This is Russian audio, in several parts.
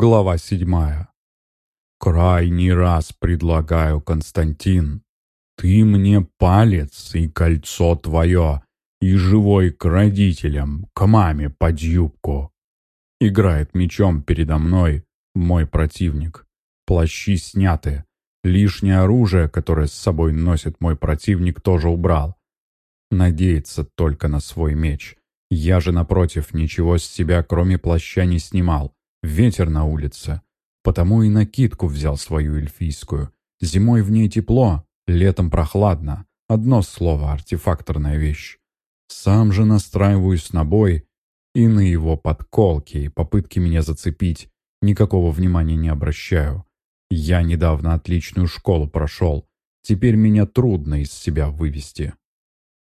Глава седьмая. «Крайний раз предлагаю, Константин. Ты мне палец и кольцо твое, и живой к родителям, к маме под юбку». Играет мечом передо мной мой противник. Плащи сняты. Лишнее оружие, которое с собой носит мой противник, тоже убрал. Надеется только на свой меч. Я же, напротив, ничего с себя, кроме плаща, не снимал. Ветер на улице. Потому и накидку взял свою эльфийскую. Зимой в ней тепло, летом прохладно. Одно слово, артефакторная вещь. Сам же настраиваюсь на бой и на его подколки и попытки меня зацепить. Никакого внимания не обращаю. Я недавно отличную школу прошел. Теперь меня трудно из себя вывести.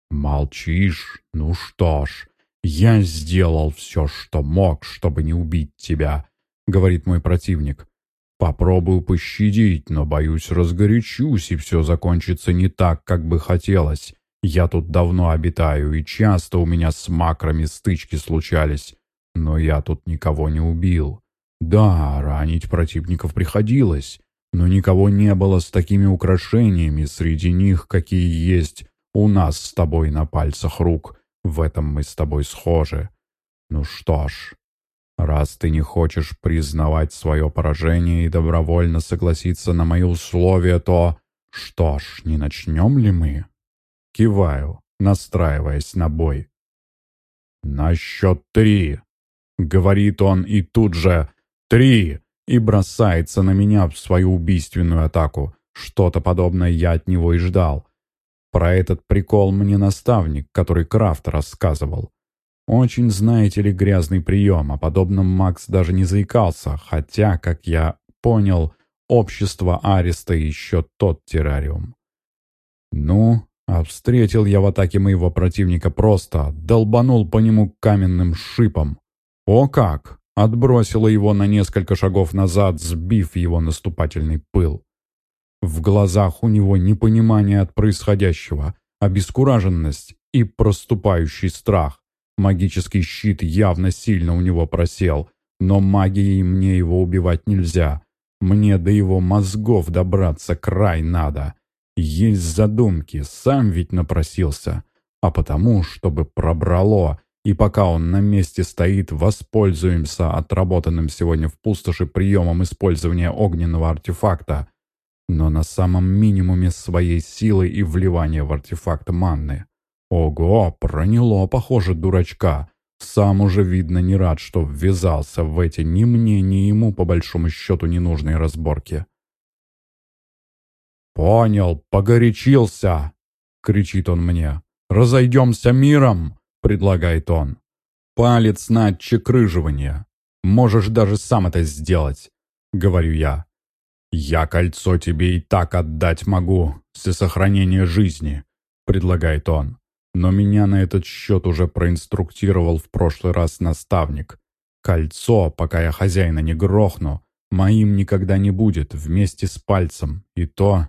«Молчишь? Ну что ж, «Я сделал все, что мог, чтобы не убить тебя», — говорит мой противник. «Попробую пощадить, но, боюсь, разгорячусь, и все закончится не так, как бы хотелось. Я тут давно обитаю, и часто у меня с макрами стычки случались. Но я тут никого не убил. Да, ранить противников приходилось, но никого не было с такими украшениями среди них, какие есть у нас с тобой на пальцах рук». В этом мы с тобой схожи. Ну что ж, раз ты не хочешь признавать свое поражение и добровольно согласиться на мои условия, то... Что ж, не начнем ли мы? Киваю, настраиваясь на бой. «На счет три!» — говорит он, и тут же «Три!» и бросается на меня в свою убийственную атаку. Что-то подобное я от него и ждал. Про этот прикол мне наставник, который Крафт рассказывал. Очень, знаете ли, грязный прием, о подобном Макс даже не заикался, хотя, как я понял, общество Ареста еще тот террариум. Ну, а встретил я в атаке моего противника просто, долбанул по нему каменным шипом. О как! Отбросило его на несколько шагов назад, сбив его наступательный пыл. В глазах у него непонимание от происходящего, обескураженность и проступающий страх. Магический щит явно сильно у него просел, но магией мне его убивать нельзя. Мне до его мозгов добраться край надо. Есть задумки, сам ведь напросился. А потому, чтобы пробрало, и пока он на месте стоит, воспользуемся отработанным сегодня в пустоши приемом использования огненного артефакта но на самом минимуме своей силы и вливания в артефакт манны. Ого, проняло, похоже, дурачка. Сам уже, видно, не рад, что ввязался в эти ни мне, ни ему, по большому счету, ненужные разборки. «Понял, погорячился!» — кричит он мне. «Разойдемся миром!» — предлагает он. «Палец на отчекрыживание. Можешь даже сам это сделать», — говорю я. «Я кольцо тебе и так отдать могу, для сохранения жизни», — предлагает он. Но меня на этот счет уже проинструктировал в прошлый раз наставник. Кольцо, пока я хозяина не грохну, моим никогда не будет, вместе с пальцем. И то...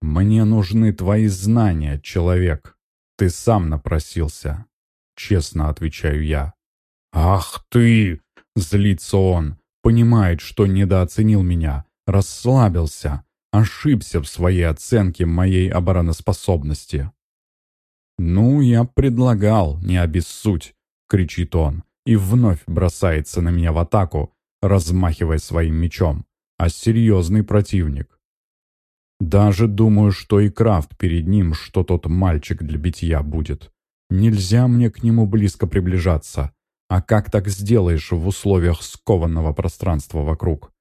«Мне нужны твои знания, человек. Ты сам напросился», — честно отвечаю я. «Ах ты!» — злится он. Понимает, что недооценил меня, расслабился, ошибся в своей оценке моей обороноспособности. «Ну, я предлагал, не обессудь!» — кричит он, и вновь бросается на меня в атаку, размахивая своим мечом. А серьезный противник. Даже думаю, что и Крафт перед ним, что тот мальчик для битья будет. Нельзя мне к нему близко приближаться. А как так сделаешь в условиях скованного пространства вокруг?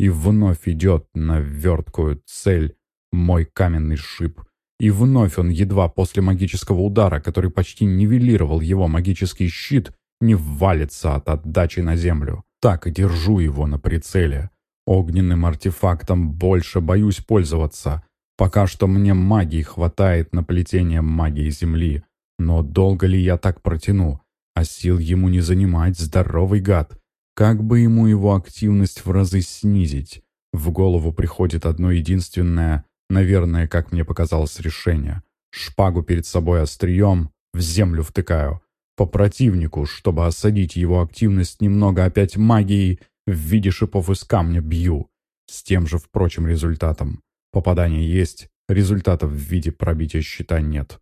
И вновь идет на верткую цель мой каменный шип. И вновь он едва после магического удара, который почти нивелировал его магический щит, не ввалится от отдачи на землю. Так и держу его на прицеле. Огненным артефактом больше боюсь пользоваться. Пока что мне магии хватает на плетение магии Земли. Но долго ли я так протяну? А сил ему не занимать, здоровый гад. Как бы ему его активность в разы снизить? В голову приходит одно единственное, наверное, как мне показалось, решение. Шпагу перед собой острием, в землю втыкаю. по противнику, чтобы осадить его активность немного опять магией в виде шипов из камня бью. С тем же, впрочем, результатом. Попадание есть, результатов в виде пробития щита нет.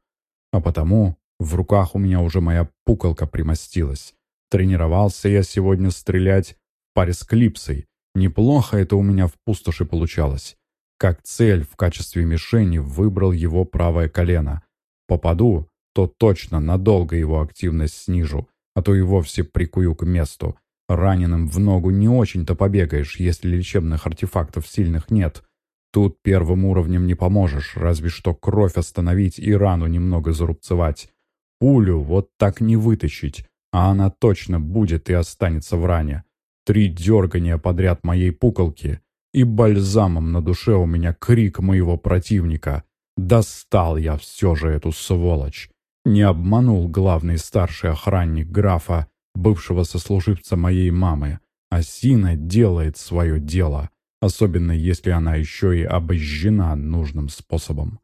А потому в руках у меня уже моя пуколка примостилась. Тренировался я сегодня стрелять в паре с клипсой. Неплохо это у меня в пустоши получалось. Как цель в качестве мишени выбрал его правое колено. Попаду, то точно надолго его активность снижу, а то и вовсе прикую к месту. Раненым в ногу не очень-то побегаешь, если лечебных артефактов сильных нет. Тут первым уровнем не поможешь, разве что кровь остановить и рану немного зарубцевать. Пулю вот так не вытащить, а она точно будет и останется в ране. Три дергания подряд моей пуколки, и бальзамом на душе у меня крик моего противника. Достал я все же эту сволочь. Не обманул главный старший охранник графа, бывшего сослуживца моей мамы. Асина делает свое дело, особенно если она еще и обожжена нужным способом.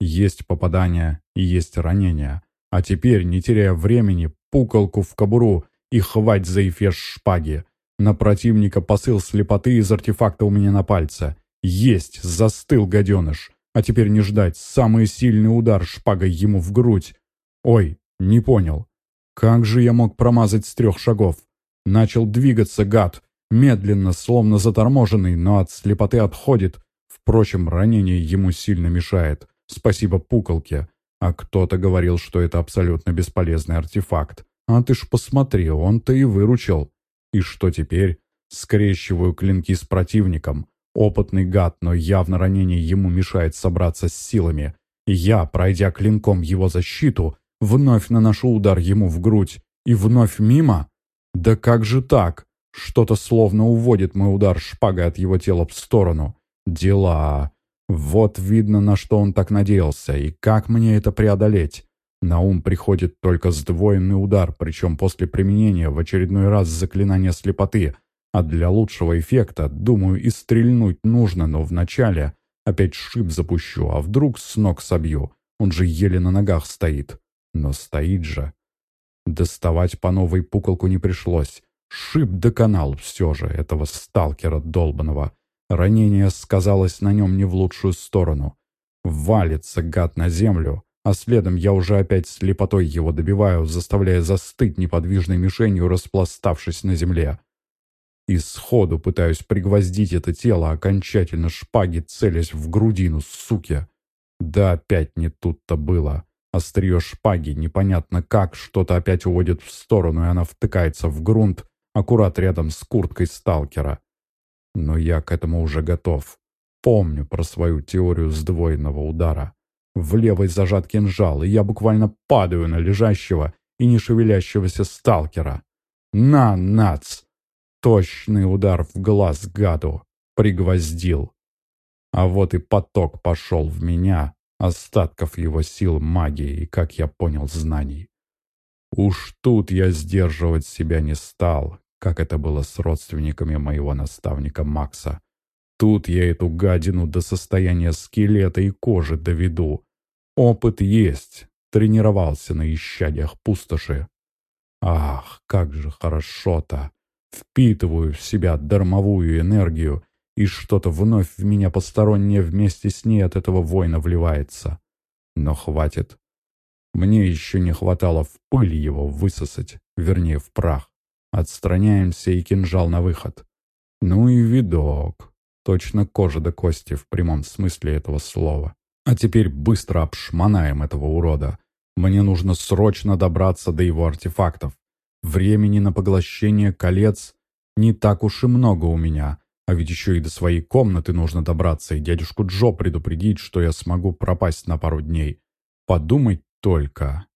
Есть попадания и есть ранения. А теперь, не теряя времени, пукалку в кобуру и хвать за эфес шпаги. На противника посыл слепоты из артефакта у меня на пальце. Есть, застыл гаденыш. А теперь не ждать, самый сильный удар шпагой ему в грудь. Ой, не понял. Как же я мог промазать с трех шагов? Начал двигаться гад, медленно, словно заторможенный, но от слепоты отходит. Впрочем, ранение ему сильно мешает. Спасибо пуколке. А кто-то говорил, что это абсолютно бесполезный артефакт. А ты ж посмотри, он-то и выручил. И что теперь? Скрещиваю клинки с противником. Опытный гад, но явно ранение ему мешает собраться с силами. Я, пройдя клинком его защиту, Вновь наношу удар ему в грудь. И вновь мимо? Да как же так? Что-то словно уводит мой удар шпагой от его тела в сторону. Дела. Вот видно, на что он так надеялся, и как мне это преодолеть. На ум приходит только сдвоенный удар, причем после применения в очередной раз заклинания слепоты. А для лучшего эффекта, думаю, и стрельнуть нужно, но вначале опять шип запущу, а вдруг с ног собью. Он же еле на ногах стоит. Но стоит же. Доставать по новой пуколку не пришлось. Шип доконал все же этого сталкера долбаного. Ранение сказалось на нем не в лучшую сторону. Валится гад на землю, а следом я уже опять слепотой его добиваю, заставляя застыть неподвижной мишенью, распластавшись на земле. И сходу пытаюсь пригвоздить это тело, окончательно шпаги целясь в грудину, суки. Да опять не тут-то было. Острие шпаги, непонятно как, что-то опять уводит в сторону, и она втыкается в грунт, аккурат рядом с курткой сталкера. Но я к этому уже готов. Помню про свою теорию сдвоенного удара. В левой зажат кинжал, и я буквально падаю на лежащего и не шевелящегося сталкера. На, нац! Точный удар в глаз гаду. Пригвоздил. А вот и поток пошел в меня, остатков его сил магии и, как я понял, знаний. Уж тут я сдерживать себя не стал, как это было с родственниками моего наставника Макса. Тут я эту гадину до состояния скелета и кожи доведу. Опыт есть, тренировался на исчадиях пустоши. Ах, как же хорошо-то! Впитываю в себя дармовую энергию и что-то вновь в меня постороннее вместе с ней от этого воина вливается. Но хватит. Мне еще не хватало в пыль его высосать, вернее, в прах. Отстраняемся и кинжал на выход. Ну и видок. Точно кожа до кости в прямом смысле этого слова. А теперь быстро обшмонаем этого урода. Мне нужно срочно добраться до его артефактов. Времени на поглощение колец не так уж и много у меня, а ведь еще и до своей комнаты нужно добраться, и дядюшку Джо предупредить, что я смогу пропасть на пару дней. Подумать только.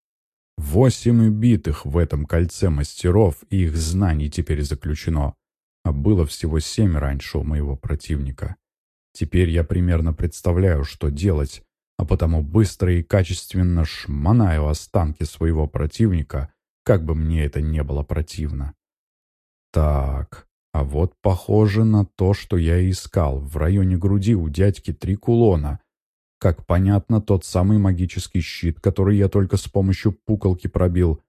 Восемь убитых в этом кольце мастеров, и их знаний теперь заключено. А было всего семь раньше у моего противника. Теперь я примерно представляю, что делать, а потому быстро и качественно шмонаю останки своего противника, как бы мне это не было противно. Так, а вот похоже на то, что я искал. В районе груди у дядьки три кулона. Как понятно, тот самый магический щит, который я только с помощью пуколки пробил.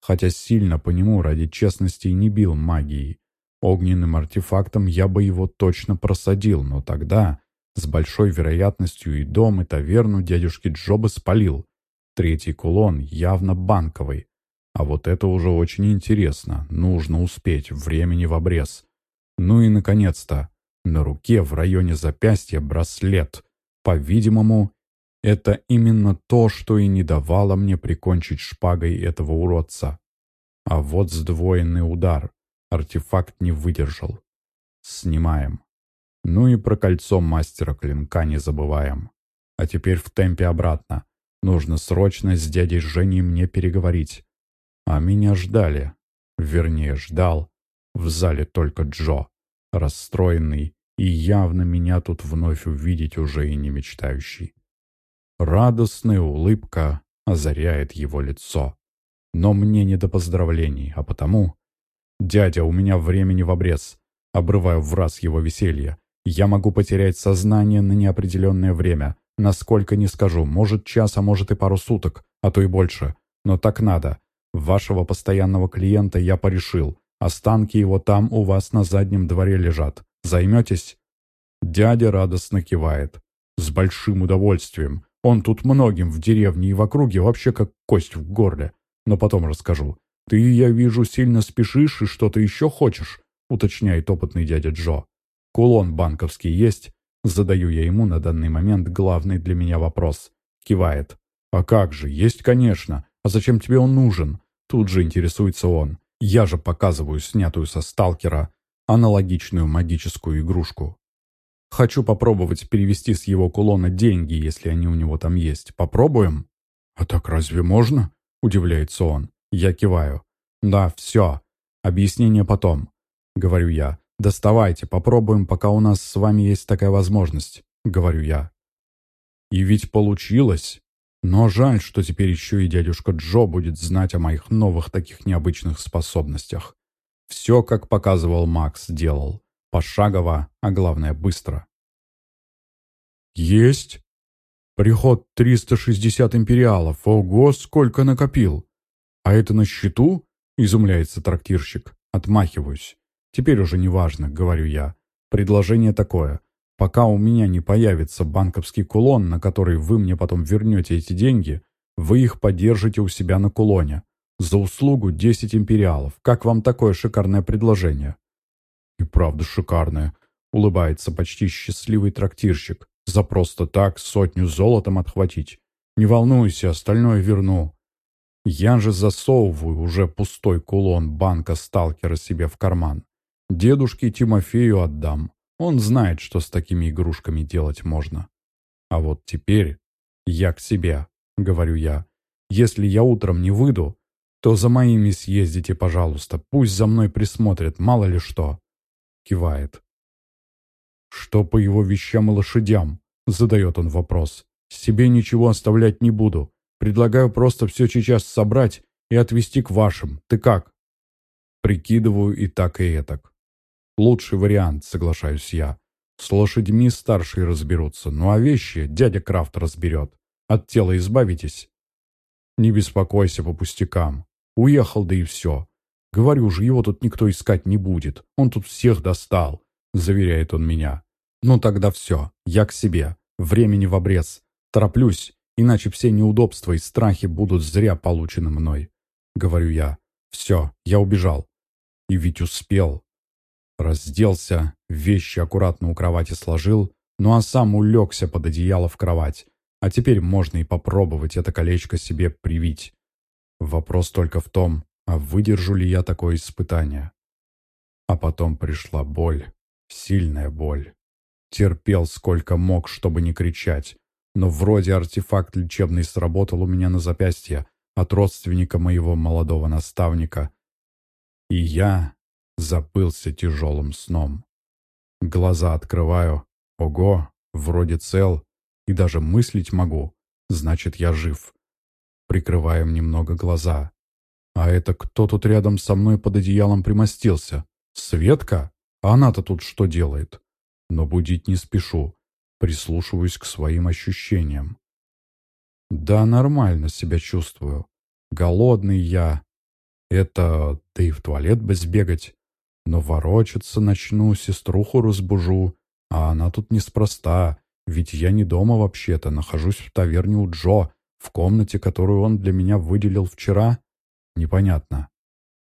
хотя сильно по нему ради честности и не бил магией. Огненным артефактом я бы его точно просадил, но тогда с большой вероятностью и дом, и таверну дядюшки Джоба спалил. Третий кулон явно банковый. А вот это уже очень интересно. Нужно успеть, времени в обрез. Ну и, наконец-то, на руке в районе запястья браслет. По-видимому, это именно то, что и не давало мне прикончить шпагой этого уродца. А вот сдвоенный удар. Артефакт не выдержал. Снимаем. Ну и про кольцо мастера клинка не забываем. А теперь в темпе обратно. Нужно срочно с дядей Женей мне переговорить. А меня ждали. Вернее, ждал. В зале только Джо. Расстроенный и явно меня тут вновь увидеть уже и не мечтающий. Радостная улыбка озаряет его лицо. Но мне не до поздравлений, а потому... «Дядя, у меня времени в обрез». Обрываю в раз его веселье. «Я могу потерять сознание на неопределенное время. Насколько не скажу, может час, а может и пару суток, а то и больше. Но так надо. Вашего постоянного клиента я порешил. Останки его там у вас на заднем дворе лежат. Займетесь?» Дядя радостно кивает. «С большим удовольствием. Он тут многим в деревне и в округе вообще как кость в горле. Но потом расскажу. Ты, я вижу, сильно спешишь и что-то еще хочешь?» уточняет опытный дядя Джо. «Кулон банковский есть?» Задаю я ему на данный момент главный для меня вопрос. Кивает. «А как же? Есть, конечно. А зачем тебе он нужен?» Тут же интересуется он. Я же показываю снятую со сталкера аналогичную магическую игрушку. Хочу попробовать перевести с его кулона деньги, если они у него там есть. Попробуем? А так разве можно? Удивляется он. Я киваю. Да, все. Объяснение потом. Говорю я. Доставайте, попробуем, пока у нас с вами есть такая возможность. Говорю я. И ведь получилось. Но жаль, что теперь еще и дядюшка Джо будет знать о моих новых таких необычных способностях. Все, как показывал Макс, делал. Пошагово, а главное, быстро. «Есть!» «Приход 360 империалов. Ого, сколько накопил!» «А это на счету?» — изумляется трактирщик. Отмахиваюсь. «Теперь уже не важно», — говорю я. «Предложение такое. Пока у меня не появится банковский кулон, на который вы мне потом вернете эти деньги, вы их подержите у себя на кулоне. За услугу 10 империалов. Как вам такое шикарное предложение?» «И правда шикарное», — улыбается почти счастливый трактирщик. «За просто так сотню золотом отхватить. Не волнуйся, остальное верну». Я же засовываю уже пустой кулон банка сталкера себе в карман. Дедушке Тимофею отдам. Он знает, что с такими игрушками делать можно. А вот теперь я к себе, говорю я. Если я утром не выйду, то за моими съездите, пожалуйста. Пусть за мной присмотрят, мало ли что. Кивает. Что по его вещам и лошадям? Задает он вопрос. Себе ничего оставлять не буду. Предлагаю просто все сейчас собрать и отвезти к вашим. Ты как? Прикидываю и так, и этак. Лучший вариант, соглашаюсь я. С лошадьми старшие разберутся, ну а вещи дядя Крафт разберет. От тела избавитесь. Не беспокойся по пустякам. Уехал, да и все. Говорю же, его тут никто искать не будет. Он тут всех достал, заверяет он меня. Ну тогда все, я к себе. Времени в обрез. Тороплюсь, иначе все неудобства и страхи будут зря получены мной. Говорю я. Все, я убежал. И ведь успел. Разделся, вещи аккуратно у кровати сложил, ну а сам улегся под одеяло в кровать. А теперь можно и попробовать это колечко себе привить. Вопрос только в том, а выдержу ли я такое испытание. А потом пришла боль, сильная боль. Терпел сколько мог, чтобы не кричать, но вроде артефакт лечебный сработал у меня на запястье от родственника моего молодого наставника. И я забылся тяжелым сном. Глаза открываю. Ого, вроде цел. И даже мыслить могу. Значит, я жив. Прикрываем немного глаза. А это кто тут рядом со мной под одеялом примостился? Светка? Она-то тут что делает? Но будить не спешу. Прислушиваюсь к своим ощущениям. Да, нормально себя чувствую. Голодный я. Это, да в туалет бы сбегать. Но ворочаться начну, сеструху разбужу. А она тут неспроста, ведь я не дома вообще-то, нахожусь в таверне у Джо, в комнате, которую он для меня выделил вчера. Непонятно.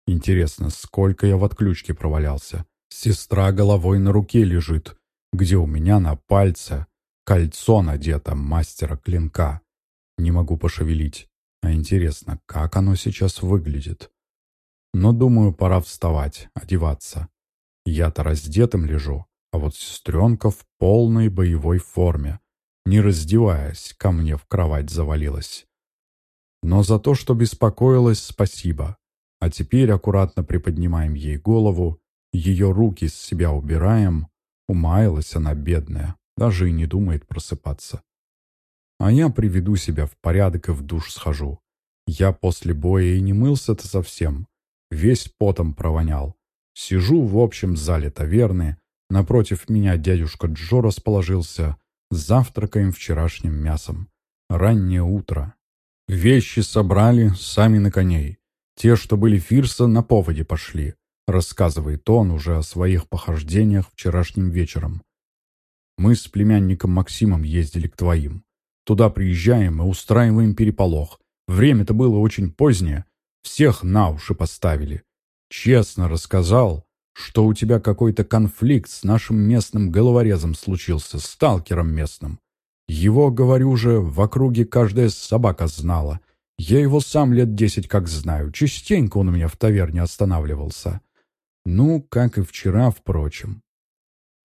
Интересно, сколько я в отключке провалялся. Сестра головой на руке лежит, где у меня на пальце кольцо надето мастера клинка. Не могу пошевелить. А интересно, как оно сейчас выглядит? Но, думаю, пора вставать, одеваться. Я-то раздетым лежу, а вот сестренка в полной боевой форме, не раздеваясь, ко мне в кровать завалилась. Но за то, что беспокоилась, спасибо. А теперь аккуратно приподнимаем ей голову, ее руки с себя убираем. Умаялась она, бедная, даже и не думает просыпаться. А я приведу себя в порядок и в душ схожу. Я после боя и не мылся-то совсем. Весь потом провонял. Сижу в общем зале таверны. Напротив меня дядюшка Джо расположился. Завтракаем вчерашним мясом. Раннее утро. Вещи собрали сами на коней. Те, что были Фирса, на поводе пошли. Рассказывает он уже о своих похождениях вчерашним вечером. Мы с племянником Максимом ездили к твоим. Туда приезжаем и устраиваем переполох. Время-то было очень позднее. Всех на уши поставили. Честно рассказал, что у тебя какой-то конфликт с нашим местным головорезом случился, сталкером местным. Его, говорю же, в округе каждая собака знала. Я его сам лет десять как знаю. Частенько он у меня в таверне останавливался. Ну, как и вчера, впрочем.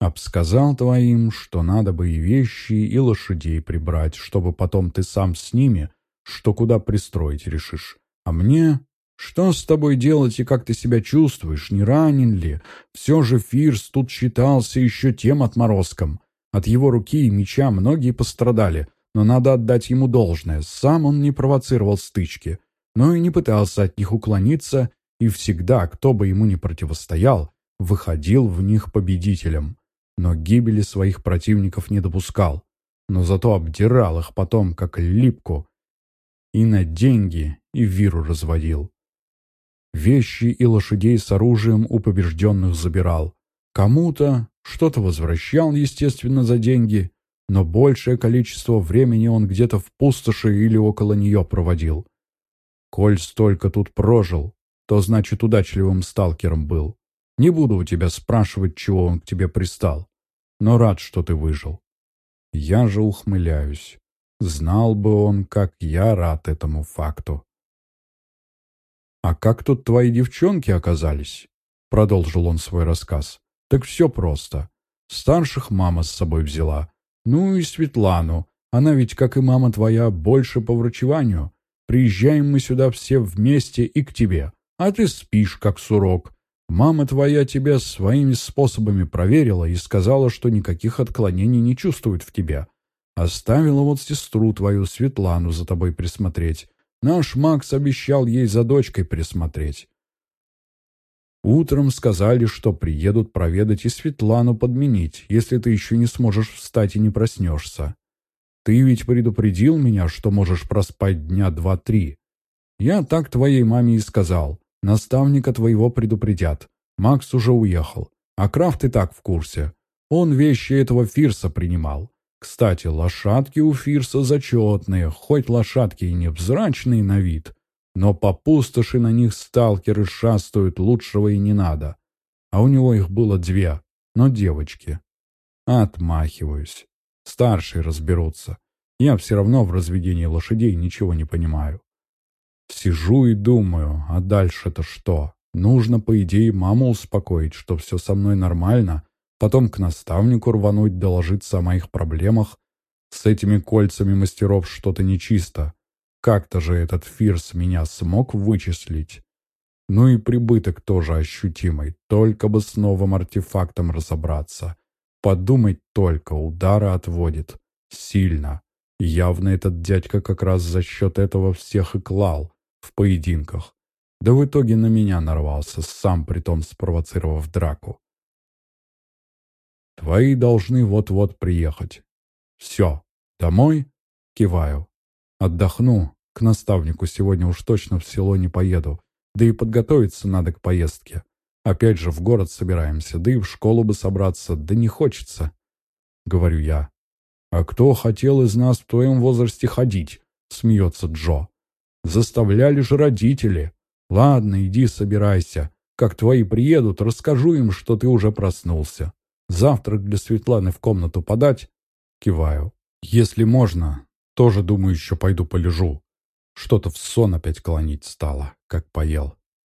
Обсказал твоим, что надо бы и вещи, и лошадей прибрать, чтобы потом ты сам с ними, что куда пристроить решишь. А мне... Что с тобой делать и как ты себя чувствуешь, не ранен ли? Все же Фирс тут считался еще тем отморозком. От его руки и меча многие пострадали, но надо отдать ему должное. Сам он не провоцировал стычки, но и не пытался от них уклониться, и всегда, кто бы ему не противостоял, выходил в них победителем но гибели своих противников не допускал, но зато обдирал их потом, как липку, и на деньги и виру разводил. Вещи и лошадей с оружием у побежденных забирал. Кому-то что-то возвращал, естественно, за деньги, но большее количество времени он где-то в пустоши или около нее проводил. Коль столько тут прожил, то значит удачливым сталкером был. Не буду у тебя спрашивать, чего он к тебе пристал, но рад, что ты выжил. Я же ухмыляюсь. Знал бы он, как я рад этому факту. «А как тут твои девчонки оказались?» Продолжил он свой рассказ. «Так все просто. Старших мама с собой взяла. Ну и Светлану. Она ведь, как и мама твоя, больше по врачеванию. Приезжаем мы сюда все вместе и к тебе. А ты спишь, как сурок. Мама твоя тебя своими способами проверила и сказала, что никаких отклонений не чувствует в тебе. Оставила вот сестру твою Светлану за тобой присмотреть. Наш Макс обещал ей за дочкой присмотреть. Утром сказали, что приедут проведать и Светлану подменить, если ты еще не сможешь встать и не проснешься. Ты ведь предупредил меня, что можешь проспать дня два-три. Я так твоей маме и сказал. Наставника твоего предупредят. Макс уже уехал. А Крафт и так в курсе. Он вещи этого Фирса принимал. Кстати, лошадки у Фирса зачетные, хоть лошадки и невзрачные на вид, но по пустоши на них сталкеры шастают, лучшего и не надо. А у него их было две, но девочки. Отмахиваюсь. Старшие разберутся. Я все равно в разведении лошадей ничего не понимаю. Сижу и думаю, а дальше-то что? Нужно, по идее, маму успокоить, что все со мной нормально, потом к наставнику рвануть, доложиться о моих проблемах. С этими кольцами мастеров что-то нечисто. Как-то же этот Фирс меня смог вычислить. Ну и прибыток тоже ощутимый, только бы с новым артефактом разобраться. Подумать только, удара отводит. Сильно. Явно этот дядька как раз за счет этого всех и клал в поединках. Да в итоге на меня нарвался, сам притом спровоцировав драку. Твои должны вот-вот приехать. Все, домой? Киваю. Отдохну. К наставнику сегодня уж точно в село не поеду. Да и подготовиться надо к поездке. Опять же в город собираемся, да и в школу бы собраться, да не хочется. Говорю я. «А кто хотел из нас в твоем возрасте ходить?» Смеется Джо. «Заставляли же родители. Ладно, иди собирайся. Как твои приедут, расскажу им, что ты уже проснулся. Завтрак для Светланы в комнату подать?» Киваю. «Если можно, тоже, думаю, еще пойду полежу. Что-то в сон опять клонить стало, как поел.